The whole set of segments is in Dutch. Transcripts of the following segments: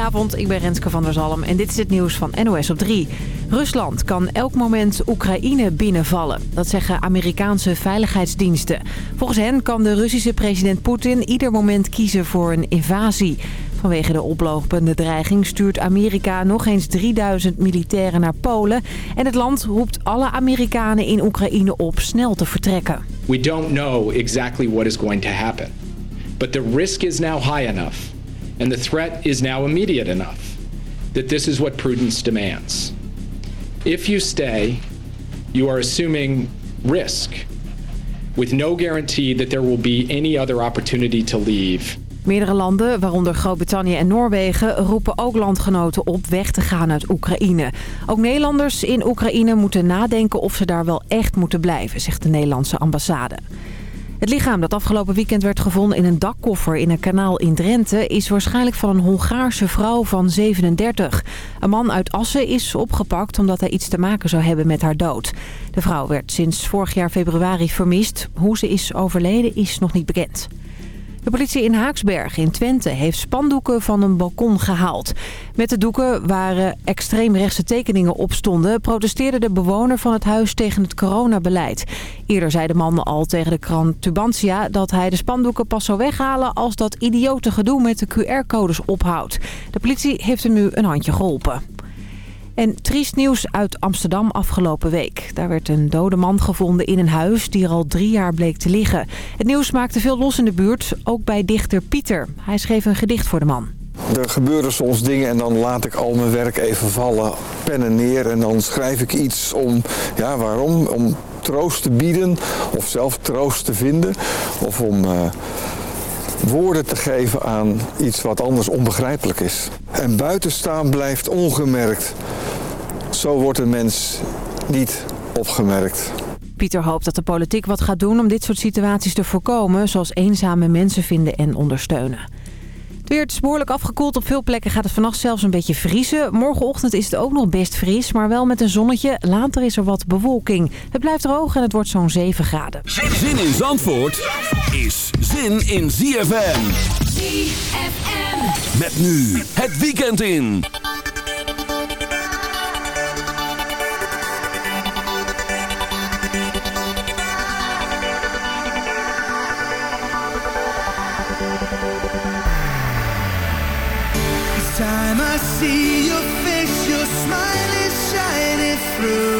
Goedenavond, ik ben Renske van der Zalm en dit is het nieuws van NOS op 3. Rusland kan elk moment Oekraïne binnenvallen. Dat zeggen Amerikaanse veiligheidsdiensten. Volgens hen kan de Russische president Poetin ieder moment kiezen voor een invasie. Vanwege de oplopende dreiging stuurt Amerika nog eens 3000 militairen naar Polen. En het land roept alle Amerikanen in Oekraïne op snel te vertrekken. We don't know exactly what is going to happen. But the risk is now high enough. And the threat is now immediate enough. That this is what prudence demands. If you stay, you are assuming risk. With no guarantee that there will be any other opportunity to leave. Meerdere landen, waaronder Groot-Brittannië en Noorwegen, roepen ook landgenoten op weg te gaan uit Oekraïne. Ook Nederlanders in Oekraïne moeten nadenken of ze daar wel echt moeten blijven, zegt de Nederlandse ambassade. Het lichaam dat afgelopen weekend werd gevonden in een dakkoffer in een kanaal in Drenthe... is waarschijnlijk van een Hongaarse vrouw van 37. Een man uit Assen is opgepakt omdat hij iets te maken zou hebben met haar dood. De vrouw werd sinds vorig jaar februari vermist. Hoe ze is overleden is nog niet bekend. De politie in Haaksberg in Twente heeft spandoeken van een balkon gehaald. Met de doeken waar extreemrechtse tekeningen op stonden... protesteerde de bewoner van het huis tegen het coronabeleid. Eerder zei de man al tegen de krant Tubantia... dat hij de spandoeken pas zou weghalen als dat idiote gedoe met de QR-codes ophoudt. De politie heeft hem nu een handje geholpen. En triest nieuws uit Amsterdam afgelopen week. Daar werd een dode man gevonden in een huis die er al drie jaar bleek te liggen. Het nieuws maakte veel los in de buurt, ook bij dichter Pieter. Hij schreef een gedicht voor de man. Er gebeuren soms dingen en dan laat ik al mijn werk even vallen, pennen neer en dan schrijf ik iets om, ja waarom? Om troost te bieden of zelf troost te vinden of om... Uh, woorden te geven aan iets wat anders onbegrijpelijk is. En buitenstaan blijft ongemerkt. Zo wordt een mens niet opgemerkt. Pieter hoopt dat de politiek wat gaat doen om dit soort situaties te voorkomen... zoals eenzame mensen vinden en ondersteunen. Het weer is behoorlijk afgekoeld. Op veel plekken gaat het vannacht zelfs een beetje vriezen. Morgenochtend is het ook nog best fris, maar wel met een zonnetje. Later is er wat bewolking. Het blijft droog en het wordt zo'n 7 graden. Zin in Zandvoort is zin in ZFM. ZFM. Met nu het weekend in. See your face, your smile is shining through.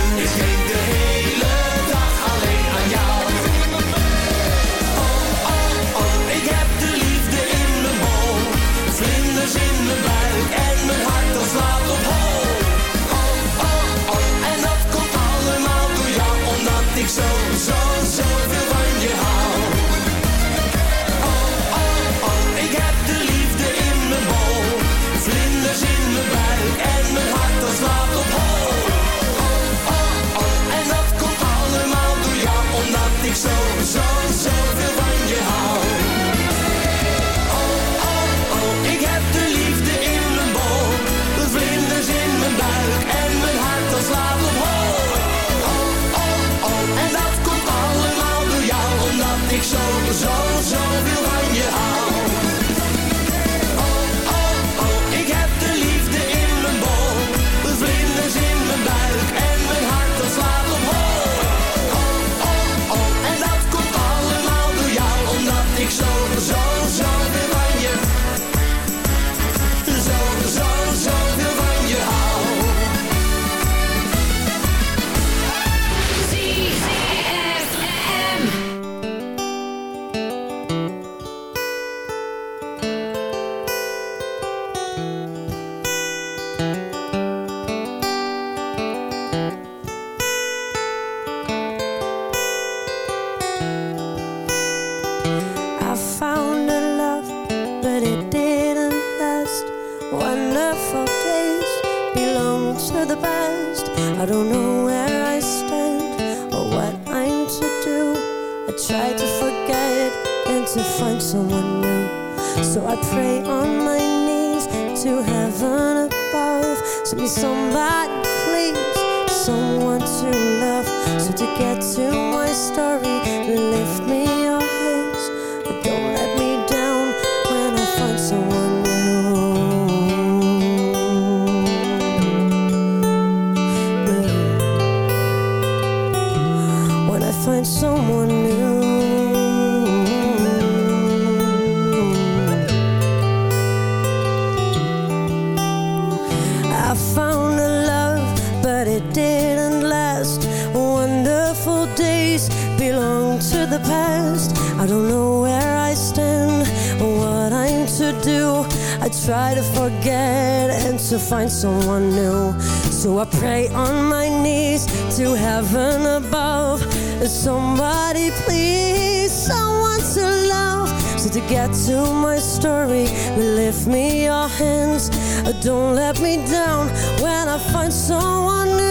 get to my story. Lift me your hands uh, Don't let me down. When I find someone new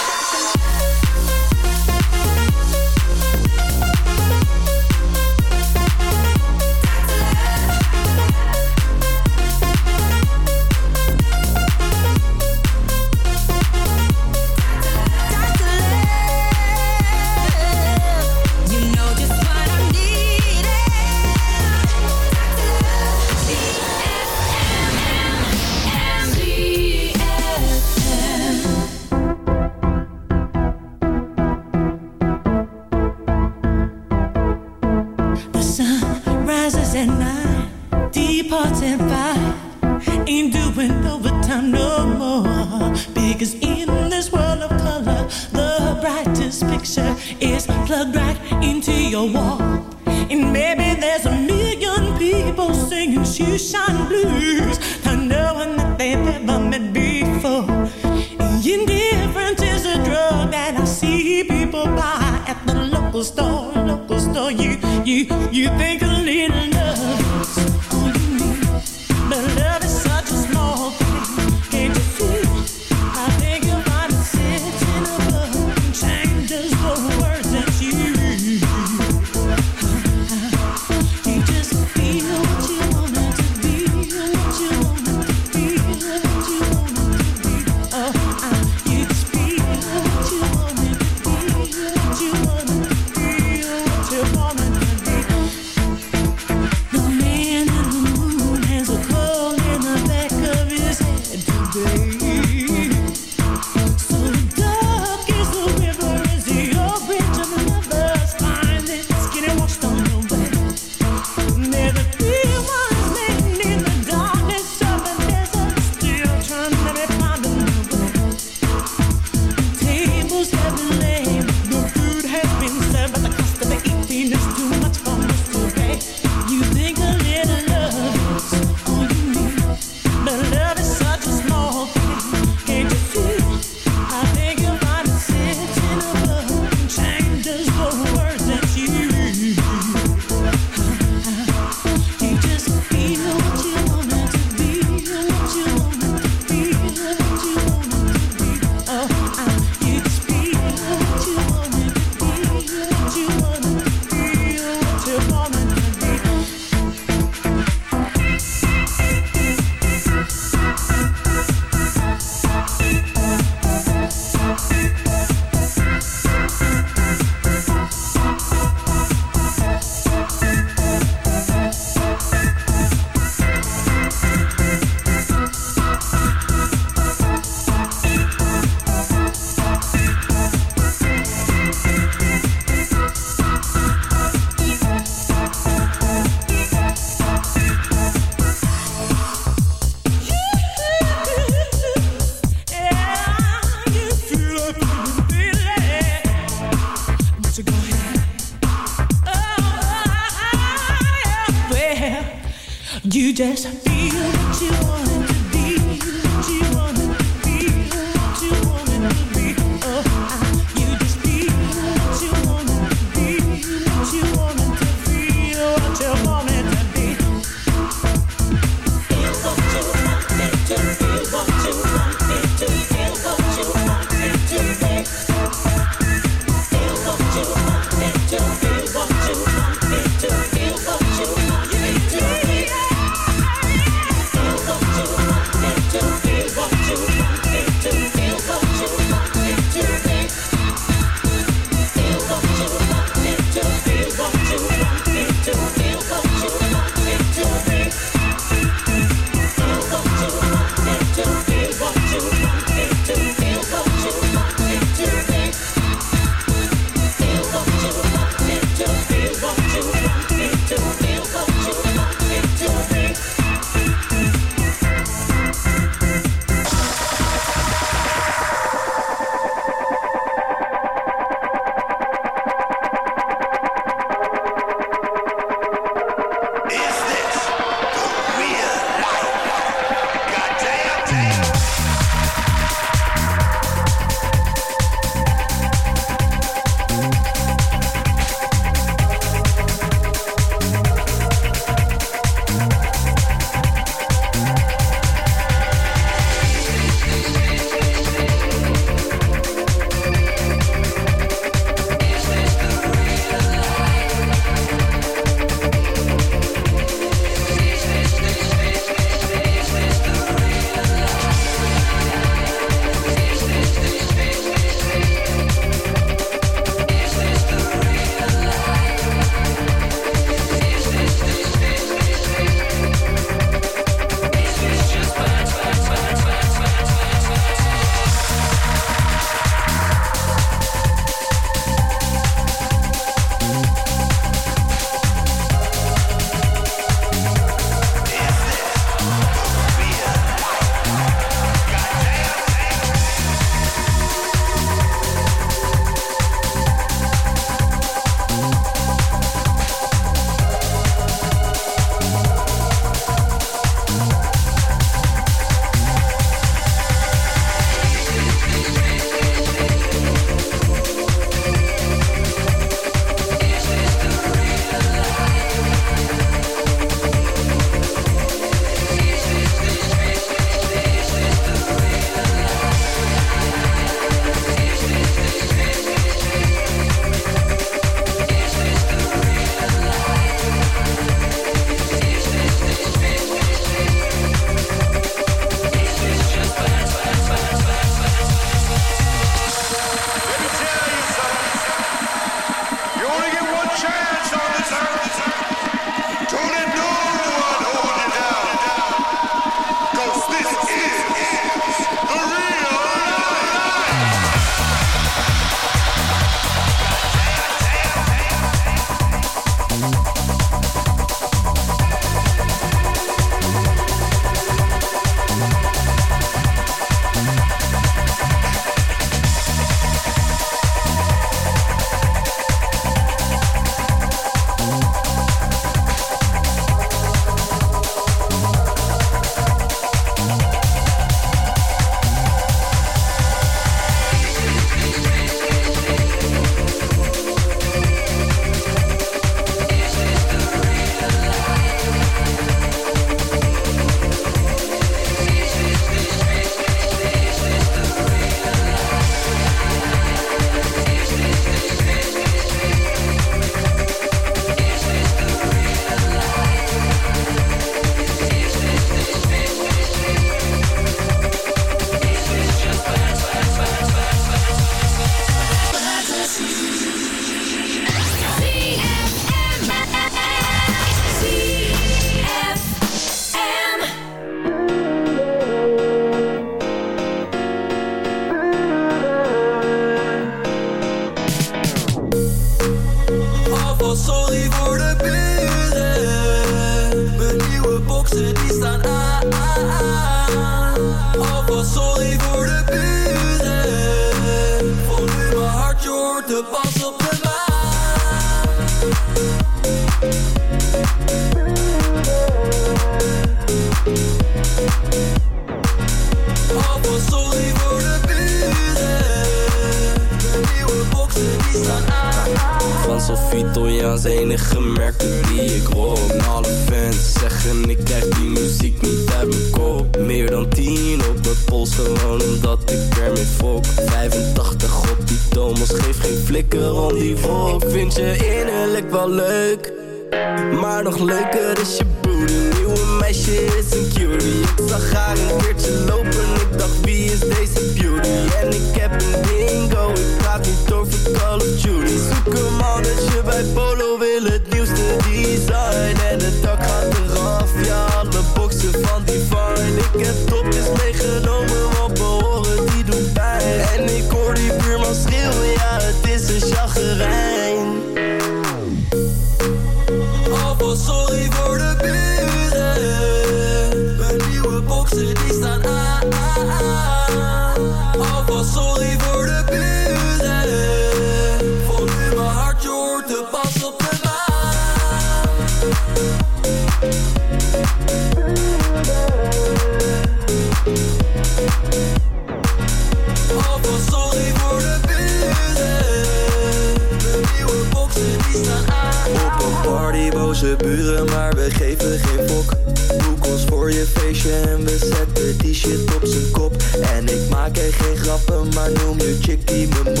man, nomme le check qui me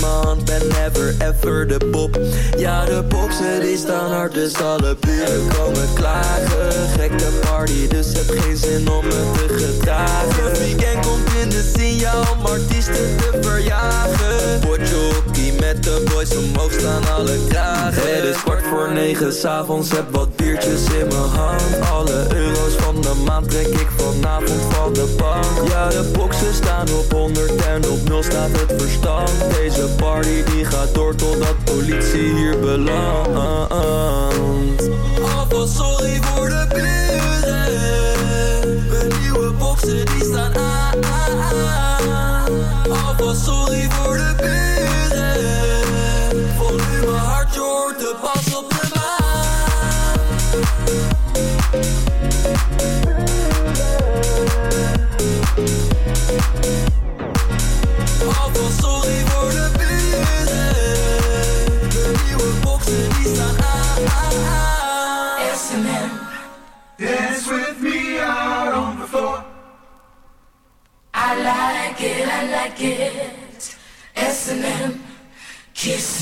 man, ben never ever de pop. Ja, de boksen die staan hard, dus alle buren komen klagen. Gekke party, dus heb geen zin om me te gedragen. Het weekend komt in de signaal om artiesten te verjagen. Potjockey met de boys, omhoog staan alle kragen. Het is kwart voor negen, s'avonds heb wat biertjes in mijn hand. Alle euro's van de maand trek ik vanavond van de bank. Ja, de boxen staan op 100 en op 0 staat het verstand. De party die gaat door totdat politie hier belandt. Alvast sorry voor de kleuren. Mijn nieuwe boxen die staan aan. Alvast sorry voor de kleuren.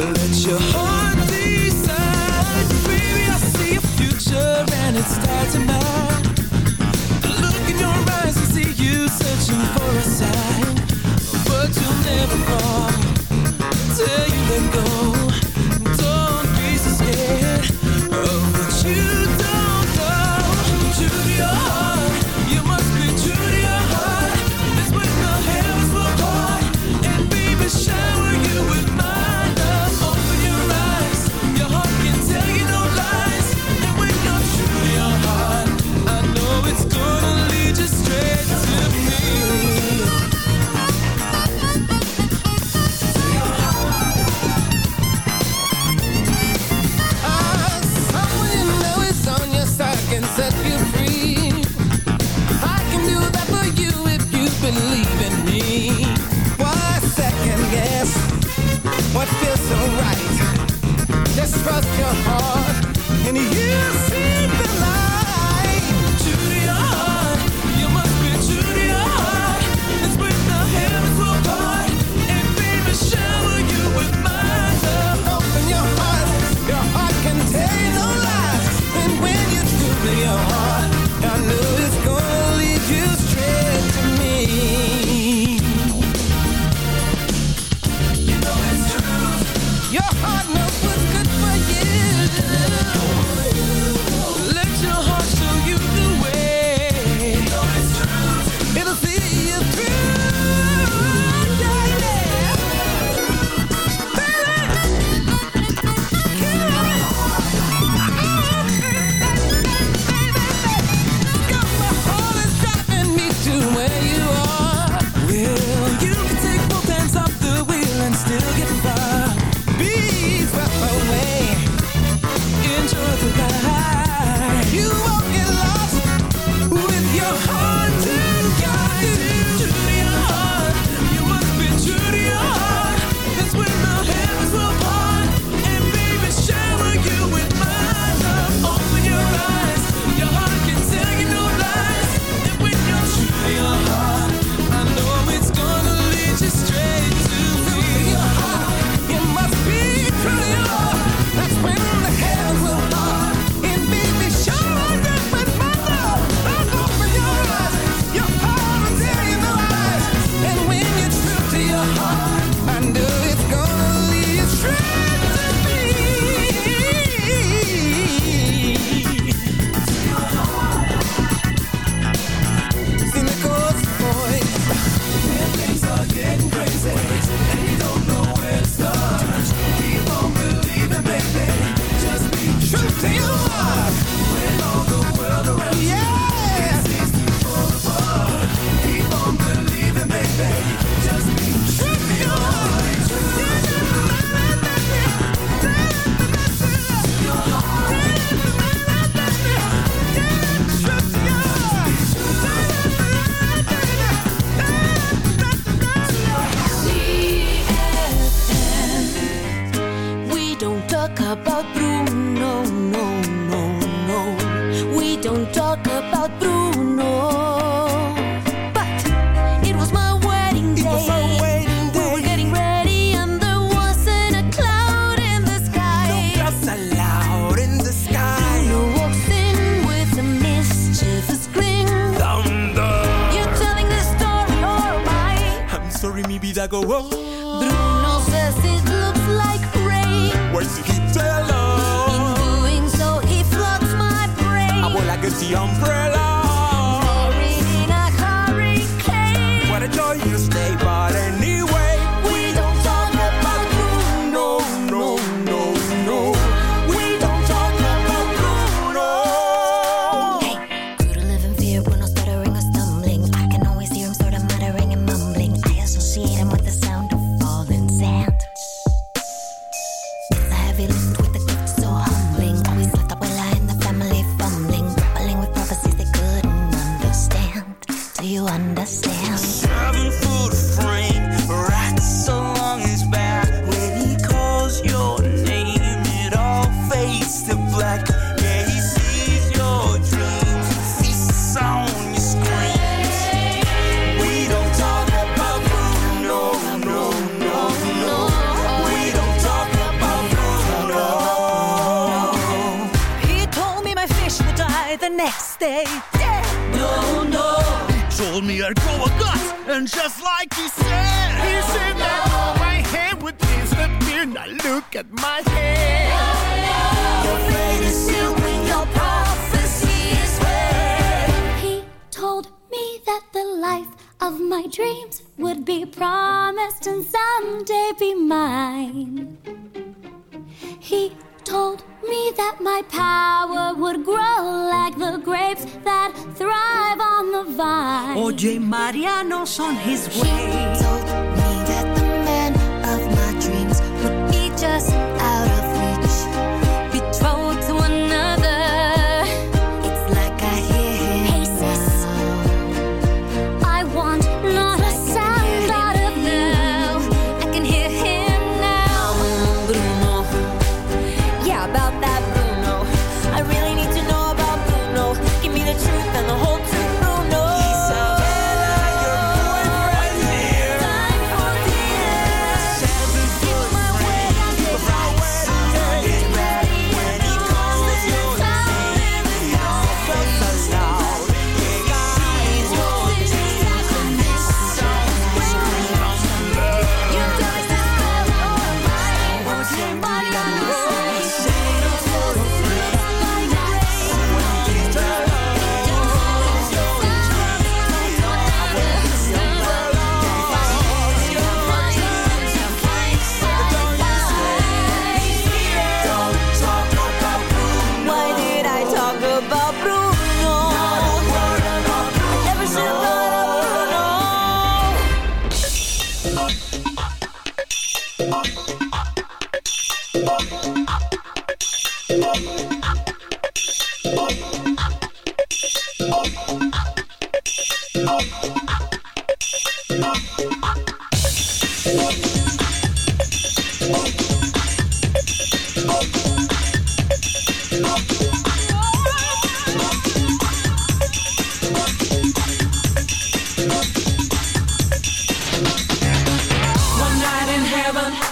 Let your heart decide. Baby, I see future and look in your eyes see you searching for a sign. But you'll never fall Till you let go. trust your heart. And you whoa. like the grapes that thrive on the vine. OJ Mariano's on his way. She told me that the man of my dreams would be just.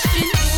question.